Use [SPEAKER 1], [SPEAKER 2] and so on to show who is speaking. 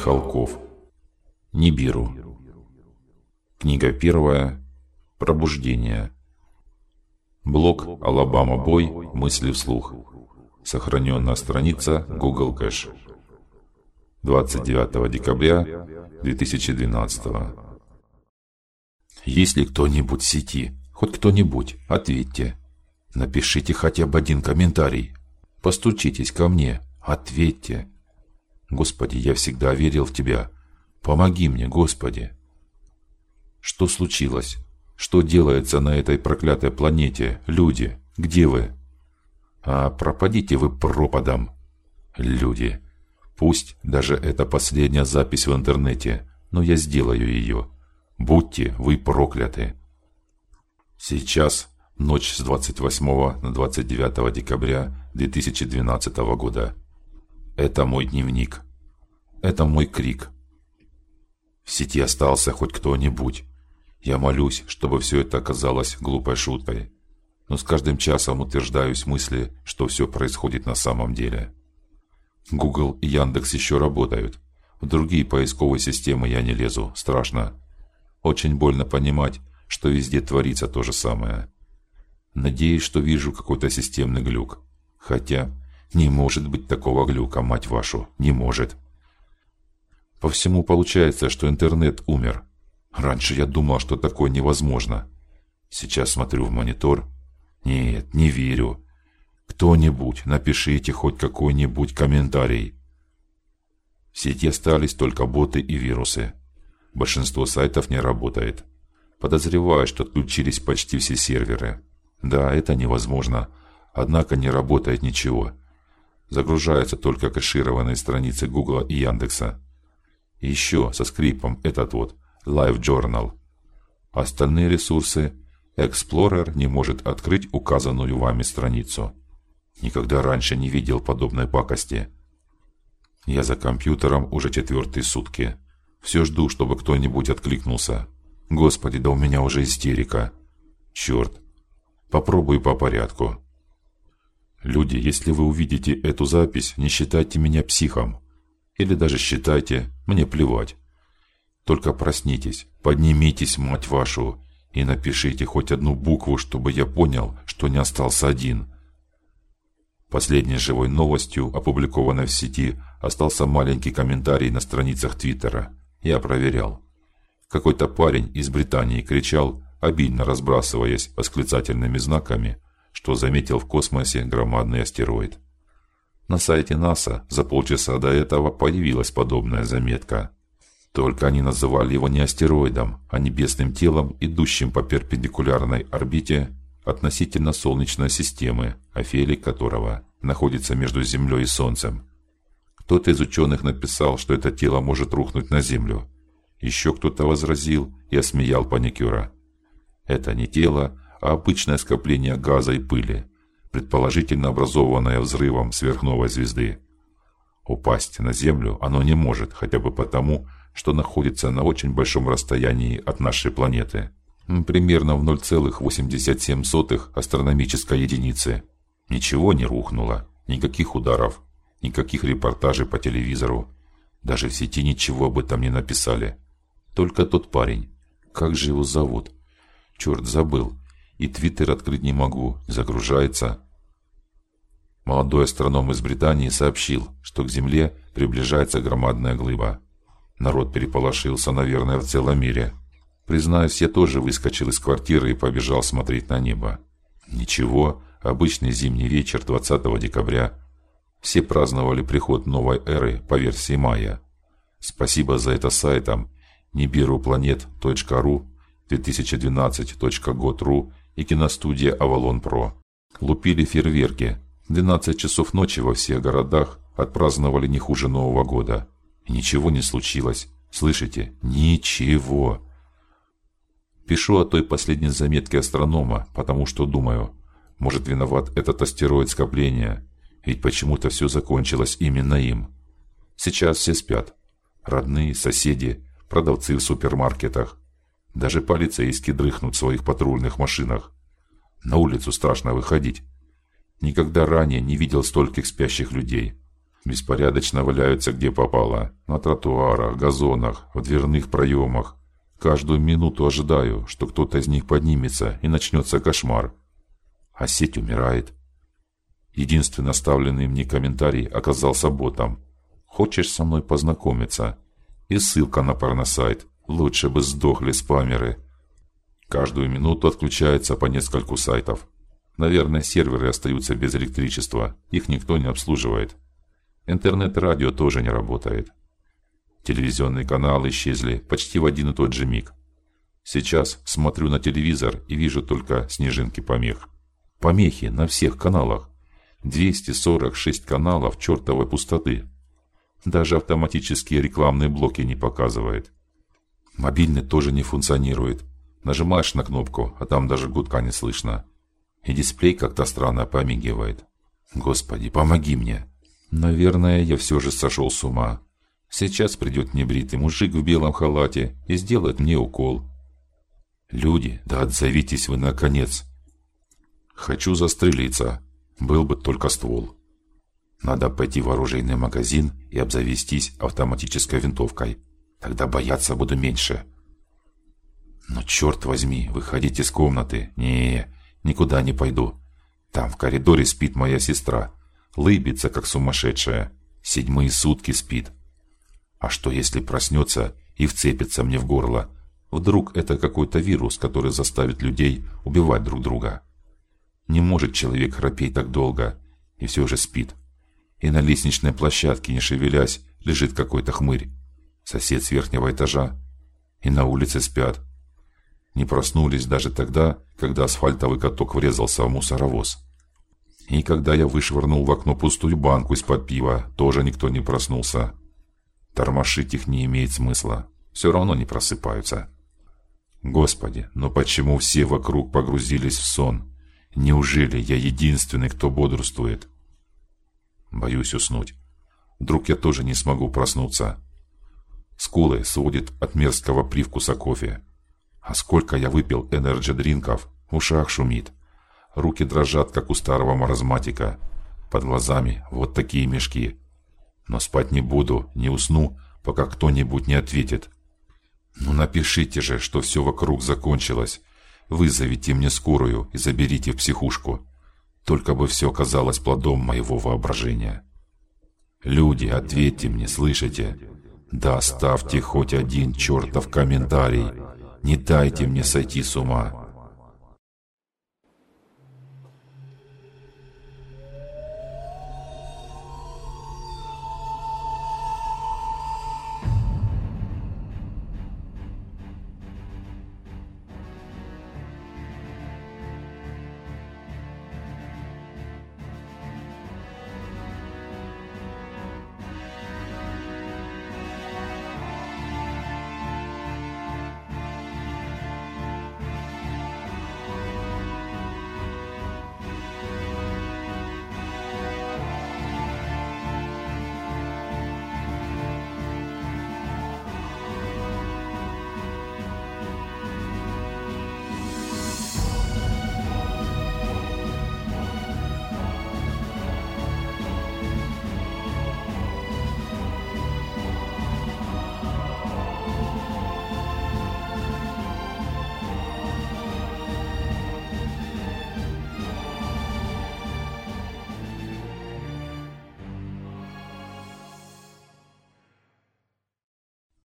[SPEAKER 1] Михалков. Нибиру. Книга первая. Пробуждение. Блог Алабама Бой. Мысли вслух. Сохраненная страница Google Кэш. 29 декабря 2012. Если кто-нибудь в сети, хоть кто-нибудь, ответьте. Напишите хотя бы один комментарий. Постучитесь ко мне, ответьте. Господи, я всегда верил в Тебя. Помоги мне, Господи. Что случилось? Что делается на этой проклятой планете, люди? Где вы? А пропадите вы пропадом, люди. Пусть даже это последняя запись в интернете, но я сделаю ее. Будьте вы прокляты. Сейчас ночь с 28 на 29 декабря 2012 года. Это мой дневник. Это мой крик. В сети остался хоть кто-нибудь. Я молюсь, чтобы все это оказалось глупой шуткой. Но с каждым часом утверждаюсь в мысли, что все происходит на самом деле. Google и Яндекс еще работают. В другие поисковые системы я не лезу, страшно. Очень больно понимать, что везде творится то же самое. Надеюсь, что вижу какой-то системный глюк. Хотя не может быть такого глюка, мать вашу, не может. По всему получается, что интернет умер. Раньше я думал, что такое невозможно. Сейчас смотрю в монитор. Нет, не верю. Кто-нибудь напишите хоть какой-нибудь комментарий. В сети остались только боты и вирусы. Большинство сайтов не работает. Подозреваю, что отключились почти все серверы. Да, это невозможно. Однако не работает ничего загружаются только кэшированные страницы Гугла и Яндекса. И еще со скрипом этот вот Live Journal. Остальные ресурсы Explorer не может открыть указанную вами страницу. Никогда раньше не видел подобной пакости. Я за компьютером уже четвертые сутки. Все жду, чтобы кто-нибудь откликнулся. Господи, да у меня уже истерика. Черт. Попробую по порядку. Люди, если вы увидите эту запись, не считайте меня психом, или даже считайте, мне плевать. Только проснитесь, поднимитесь, мать вашу, и напишите хоть одну букву, чтобы я понял, что не остался один. Последней живой новостью, опубликованной в сети, остался маленький комментарий на страницах Твиттера. Я проверял. Какой-то парень из Британии кричал, обидно разбрасываясь восклицательными знаками что заметил в космосе громадный астероид. На сайте НАСА за полчаса до этого появилась подобная заметка. Только они называли его не астероидом, а небесным телом, идущим по перпендикулярной орбите относительно Солнечной системы, афелий которого находится между Землей и Солнцем. Кто-то из ученых написал, что это тело может рухнуть на Землю. Еще кто-то возразил и осмеял паникера. Это не тело, а обычное скопление газа и пыли, предположительно образованное взрывом сверхновой звезды. Упасть на Землю оно не может, хотя бы потому, что находится на очень большом расстоянии от нашей планеты, примерно в 0,87 астрономической единицы. Ничего не рухнуло, никаких ударов, никаких репортажей по телевизору, даже в сети ничего об этом не написали. Только тот парень, как же его зовут? Черт, забыл и Твиттер открыть не могу, загружается. Молодой астроном из Британии сообщил, что к Земле приближается громадная глыба. Народ переполошился, наверное, в целом мире. Признаюсь, я тоже выскочил из квартиры и побежал смотреть на небо. Ничего, обычный зимний вечер 20 декабря. Все праздновали приход новой эры по версии майя. Спасибо за это сайтам nibiruplanet.ru 2012.god.ru и киностудия Avalon Pro. Лупили фейерверки. 12 часов ночи во всех городах отпраздновали не хуже Нового года. И ничего не случилось. Слышите? Ничего. Пишу о той последней заметке астронома, потому что думаю, может виноват этот астероид скопления, ведь почему-то все закончилось именно им. Сейчас все спят. Родные, соседи, продавцы в супермаркетах, даже полицейские дрыхнут в своих патрульных машинах. На улицу страшно выходить. Никогда ранее не видел стольких спящих людей. Беспорядочно валяются где попало: на тротуарах, газонах, в дверных проемах. Каждую минуту ожидаю, что кто-то из них поднимется и начнется кошмар. А сеть умирает. Единственный оставленный мне комментарий оказался ботом. Хочешь со мной познакомиться? И ссылка на порносайт. Лучше бы сдохли спамеры. Каждую минуту отключается по нескольку сайтов. Наверное, серверы остаются без электричества. Их никто не обслуживает. Интернет-радио тоже не работает. Телевизионные каналы исчезли почти в один и тот же миг. Сейчас смотрю на телевизор и вижу только снежинки помех. Помехи на всех каналах. 246 каналов чертовой пустоты. Даже автоматические рекламные блоки не показывает. Мобильный тоже не функционирует. Нажимаешь на кнопку, а там даже гудка не слышно. И дисплей как-то странно помигивает. Господи, помоги мне. Наверное, я все же сошел с ума. Сейчас придет небритый мужик в белом халате и сделает мне укол. Люди, да отзовитесь вы наконец. Хочу застрелиться. Был бы только ствол. Надо пойти в оружейный магазин и обзавестись автоматической винтовкой. Тогда бояться буду меньше. Но черт возьми, выходить из комнаты. Не, никуда не пойду. Там в коридоре спит моя сестра, лыбится как сумасшедшая. Седьмые сутки спит. А что если проснется и вцепится мне в горло? Вдруг это какой-то вирус, который заставит людей убивать друг друга? Не может человек храпеть так долго и все же спит. И на лестничной площадке, не шевелясь, лежит какой-то хмырь, сосед с верхнего этажа. И на улице спят. Не проснулись даже тогда, когда асфальтовый каток врезался в мусоровоз. И когда я вышвырнул в окно пустую банку из-под пива, тоже никто не проснулся. Тормошить их не имеет смысла. Все равно не просыпаются. Господи, но почему все вокруг погрузились в сон? Неужели я единственный, кто бодрствует? Боюсь уснуть. Вдруг я тоже не смогу проснуться. Скулы сводит от мерзкого привкуса кофе. А сколько я выпил энерджи-дринков, в ушах шумит. Руки дрожат, как у старого маразматика. Под глазами вот такие мешки но спать не буду, не усну, пока кто-нибудь не ответит. Ну напишите же, что все вокруг закончилось. Вызовите мне скорую и заберите в психушку. Только бы все оказалось плодом моего воображения. Люди, ответьте мне, слышите? Да оставьте хоть один чертов комментарий. Не дайте мне сойти с ума.